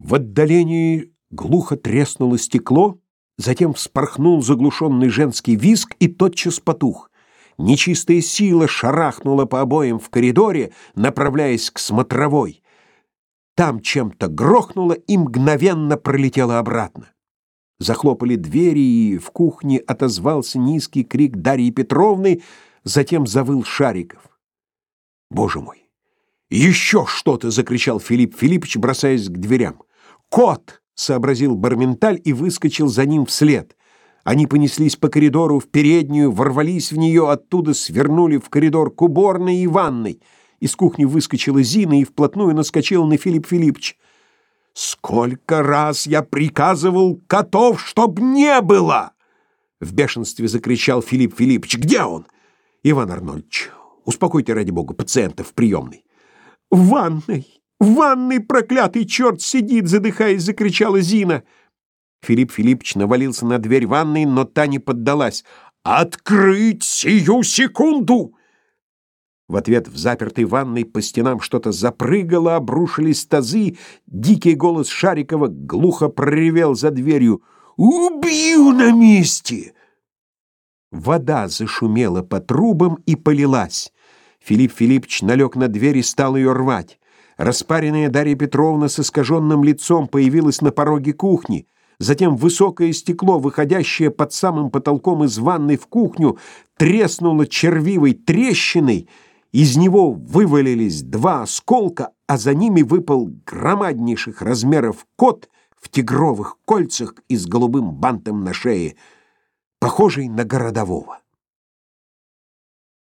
В отдалении глухо треснуло стекло, затем вспорхнул заглушенный женский визг и тотчас потух. Нечистая сила шарахнула по обоям в коридоре, направляясь к смотровой. Там чем-то грохнуло и мгновенно пролетело обратно. Захлопали двери, и в кухне отозвался низкий крик Дарьи Петровны, затем завыл Шариков. «Боже мой! Еще что-то!» — закричал Филипп Филиппович, бросаясь к дверям. «Кот!» — сообразил Барменталь и выскочил за ним вслед. Они понеслись по коридору в переднюю, ворвались в нее, оттуда свернули в коридор к уборной и ванной. Из кухни выскочила Зина и вплотную наскочила на Филипп Филиппович. «Сколько раз я приказывал котов, чтоб не было!» В бешенстве закричал Филипп Филиппович. «Где он?» «Иван Арнольдович, успокойте, ради бога, пациента в приемной». «В ванной!» «В ванной проклятый черт сидит!» — задыхаясь, закричала Зина. Филипп Филиппович навалился на дверь ванной, но та не поддалась. «Открыть сию секунду!» В ответ в запертой ванной по стенам что-то запрыгало, обрушились тазы. Дикий голос Шарикова глухо проревел за дверью. «Убью на месте!» Вода зашумела по трубам и полилась. Филипп Филиппович налег на дверь и стал ее рвать. Распаренная Дарья Петровна с искаженным лицом появилась на пороге кухни. Затем высокое стекло, выходящее под самым потолком из ванной в кухню, треснуло червивой трещиной. Из него вывалились два осколка, а за ними выпал громаднейших размеров кот в тигровых кольцах и с голубым бантом на шее, похожий на городового.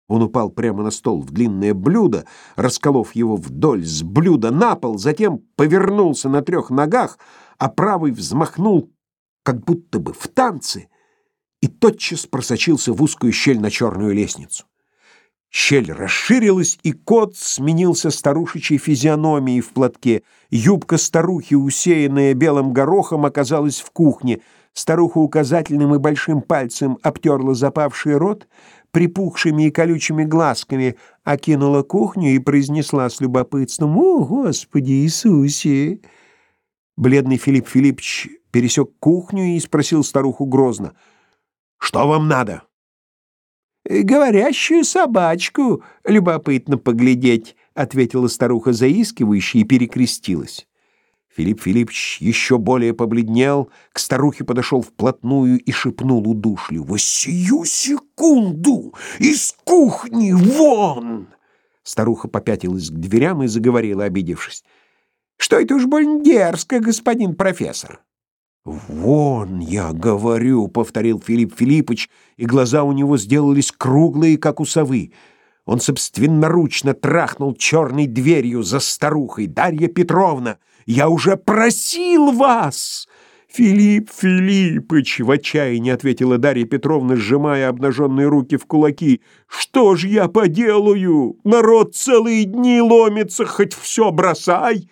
Он упал прямо на стол в длинное блюдо, расколов его вдоль с блюда на пол, затем повернулся на трех ногах, а правый взмахнул, как будто бы в танце, и тотчас просочился в узкую щель на черную лестницу. Щель расширилась, и кот сменился старушечьей физиономией в платке. Юбка старухи, усеянная белым горохом, оказалась в кухне. Старуха указательным и большим пальцем обтерла запавший рот, припухшими и колючими глазками окинула кухню и произнесла с любопытством «О, Господи Иисусе!». Бледный Филипп Филиппович пересек кухню и спросил старуху грозно «Что вам надо?» «Говорящую собачку, любопытно поглядеть», — ответила старуха заискивающе и перекрестилась. Филипп Филиппович еще более побледнел, к старухе подошел вплотную и шепнул удушливо «Сию секунду! Из кухни вон!» Старуха попятилась к дверям и заговорила, обидевшись. «Что это уж больно дерзко, господин профессор!» «Вон, я говорю», — повторил Филипп Филиппович, и глаза у него сделались круглые, как у совы. Он собственноручно трахнул черной дверью за старухой. «Дарья Петровна!» Я уже просил вас!» «Филипп Филиппыч!» — в отчаянии ответила Дарья Петровна, сжимая обнаженные руки в кулаки. «Что ж я поделаю? Народ целые дни ломится, хоть все бросай!»